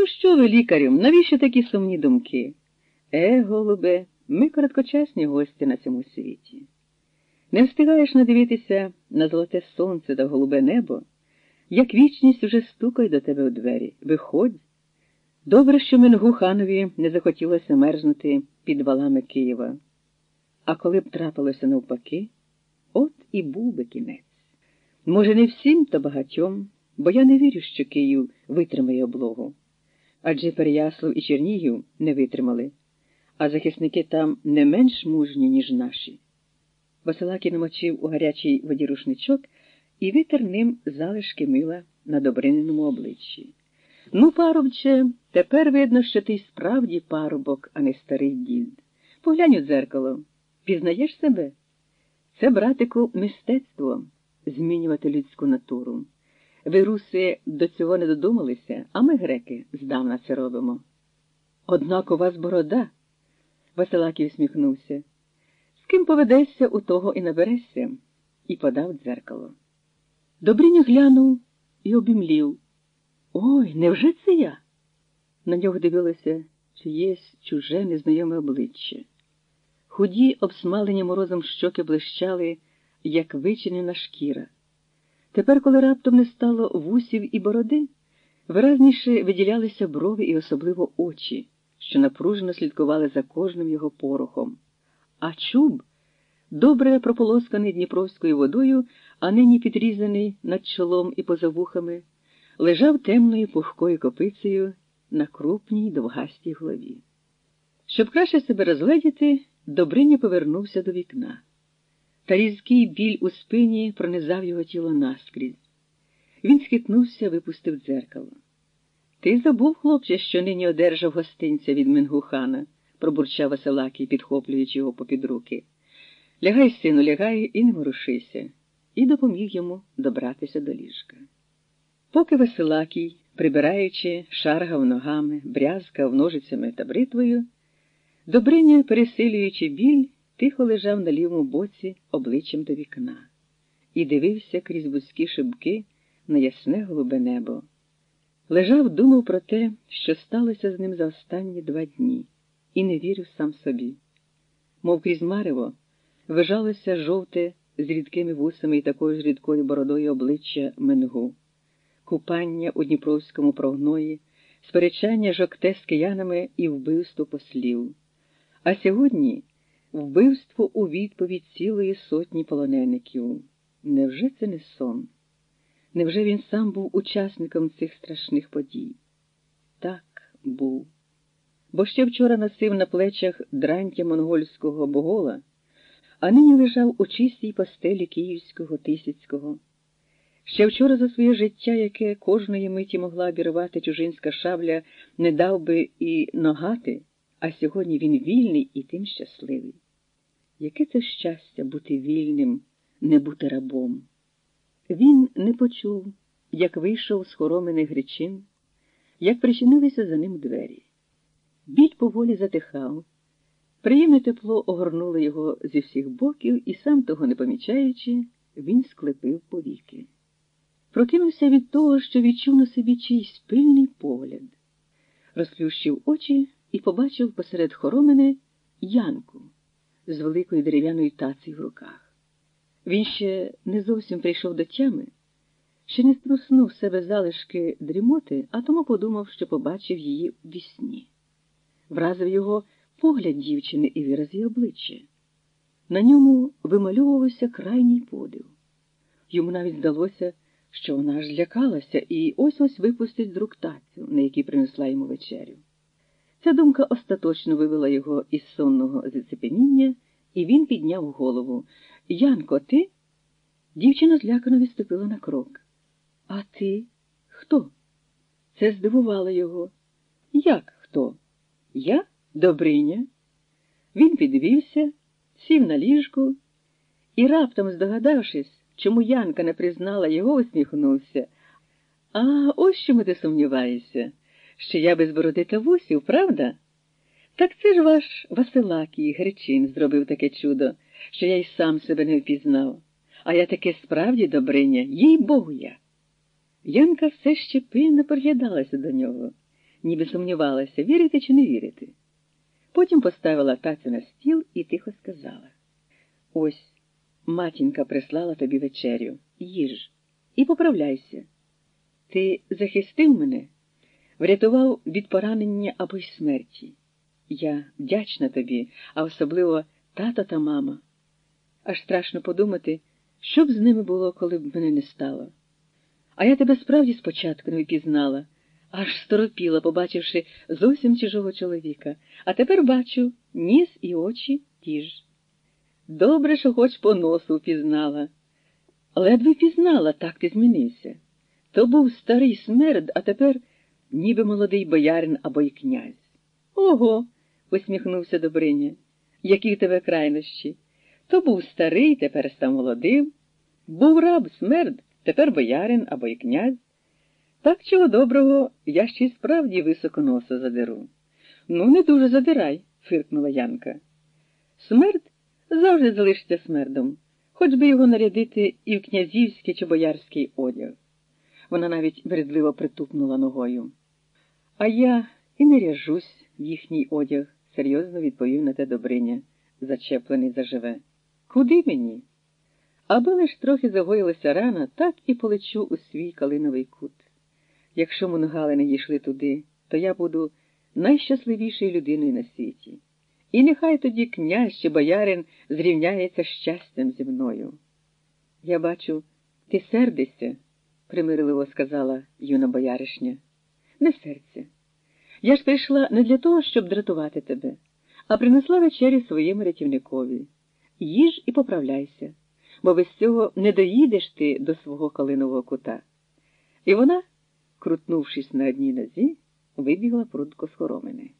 Ну, що ви, лікарю, навіщо такі сумні думки? Е, голубе, ми короткочасні гості на цьому світі. Не встигаєш надивитися на золоте сонце та голубе небо, як вічність уже стукає до тебе у двері. Виходь. Добре, що Менгу ханові не захотілося мерзнути під валами Києва. А коли б трапилося навпаки, от і був би кінець. Може, не всім, то багатьом, бо я не вірю, що Київ витримає облогу. Адже Переяслав і Чернігів не витримали, а захисники там не менш мужні, ніж наші. Василакій намочив у гарячій воді рушничок і витер ним залишки мила на добриненому обличчі. Ну, парубче, тепер видно, що ти справді парубок, а не старий дід. Поглянь у дзеркало. Пізнаєш себе? Це, братику, мистецтво змінювати людську натуру. Ви, руси, до цього не додумалися, а ми, греки, здавна це робимо. Однак у вас борода, Василакій усміхнувся. З ким поведешся, у того і наберешся, і подав дзеркало. Добриня глянув і обімлів. Ой, невже це я? На нього дивилося чиєсь чуже незнайоме обличчя. Худі, обсмалені морозом щоки блищали, як вичинена шкіра. Тепер, коли раптом не стало вусів і бороди, виразніше виділялися брови і особливо очі, що напружено слідкували за кожним його порохом. А чуб, добре прополосканий дніпровською водою, а нині підрізаний над чолом і поза вухами, лежав темною пухкою копицею на крупній довгастій голові. Щоб краще себе розгледіти, Добриня повернувся до вікна. Та різкий біль у спині пронизав його тіло наскрізь. Він схитнувся, випустив дзеркало. Ти забув, хлопче, що нині одержав гостинця від Менгухана, пробурчав Василакій, підхоплюючи його попід руки. Лягай, сину, лягай і не ворушися, і допоміг йому добратися до ліжка. Поки Василакій, прибираючи, шаргав ногами, брязкав ножицями та бритвою, Добриня, пересилюючи біль, тихо лежав на лівому боці обличчям до вікна і дивився крізь вузькі шибки на ясне голубе небо. Лежав, думав про те, що сталося з ним за останні два дні, і не вірив сам собі. Мов крізь марево, вижалося жовте з рідкими вусами і такою ж рідкою бородою обличчя Менгу, купання у Дніпровському прогної, сперечання жокте з киянами і вбивство послів. А сьогодні вбивство у відповідь цілої сотні полонеників. Невже це не сон? Невже він сам був учасником цих страшних подій? Так, був. Бо ще вчора носив на плечах дрантя монгольського богола, а нині лежав у чистій постелі Київського Тисяцького. Ще вчора за своє життя, яке кожної миті могла обірвати чужинська шабля, не дав би і ногати а сьогодні він вільний і тим щасливий. Яке це щастя бути вільним, не бути рабом? Він не почув, як вийшов з хороминих гречин, як причинилися за ним двері. Біль поволі затихав, приємне тепло огорнуло його зі всіх боків, і, сам того не помічаючи, він склепив повіки. Прокинувся від того, що відчув на собі чийсь пильний погляд, розплющив очі і побачив посеред хоромини Янку з великою дерев'яною тацею в руках. Він ще не зовсім прийшов до тями, ще не струснув себе залишки дрімоти, а тому подумав, що побачив її в вісні. Вразив його погляд дівчини і вираз її обличчя. На ньому вимальовувався крайній подив. Йому навіть здалося, що вона ж злякалася і ось ось випустить з рук тацю, на якій принесла йому вечерю. Ця думка остаточно вивела його із сонного зацепеніння, і він підняв голову. Янко, ти? Дівчина злякано відступила на крок. А ти хто? Це здивувало його. Як хто? Я Добриня? Він підвівся, сів на ліжку і, раптом здогадавшись, чому Янка не признала його, усміхнувся. А ось чому ти сумніваєшся що я без бороди та вусів, правда? Так це ж ваш Василакій Гречин зробив таке чудо, що я й сам себе не впізнав. А я таке справді добриня, їй богу я. Янка все ще пильно приглядалася до нього. ніби сумнівалася, вірити чи не вірити. Потім поставила тацю на стіл і тихо сказала: Ось матінка прислала тобі вечерю, їж і поправляйся. Ти захистив мене, врятував від поранення або й смерті. Я вдячна тобі, а особливо тато та мама. Аж страшно подумати, що б з ними було, коли б мене не стало. А я тебе справді спочатку не впізнала, аж сторопіла, побачивши зовсім чужого чоловіка, а тепер бачу ніс і очі ті ж. Добре, що хоч по носу впізнала. Ледве впізнала, так ти змінився. То був старий смерд, а тепер ніби молодий боярин або й князь. Ого. усміхнувся Добриня. Які в тебе крайнощі. То був старий, тепер став молодим. Був раб смерд, тепер боярин або й князь. Так чого доброго, я ще й справді високо носа задеру. Ну, не дуже задирай, фиркнула Янка. Смерд завжди залишиться смердом, хоч би його нарядити і в князівський чи боярський одяг. Вона навіть вередливо притупнула ногою. А я і не ряжусь в їхній одяг, серйозно відповів на те Добриня, зачеплений заживе. Куди мені? Аби лиш трохи загоїлася рана, так і полечу у свій калиновий кут. Якщо мунгали не дійшли туди, то я буду найщасливішою людиною на світі. І нехай тоді князь чи боярин зрівняється щастям зі мною. Я бачу, ти сердишся, примирливо сказала юна бояришня. Не серця. Я ж прийшла не для того, щоб дратувати тебе, а принесла вечерю своєму рятівникові. Їж і поправляйся, бо без цього не доїдеш ти до свого калинового кута. І вона, крутнувшись на одній нозі, вибігла прудко з хоромини.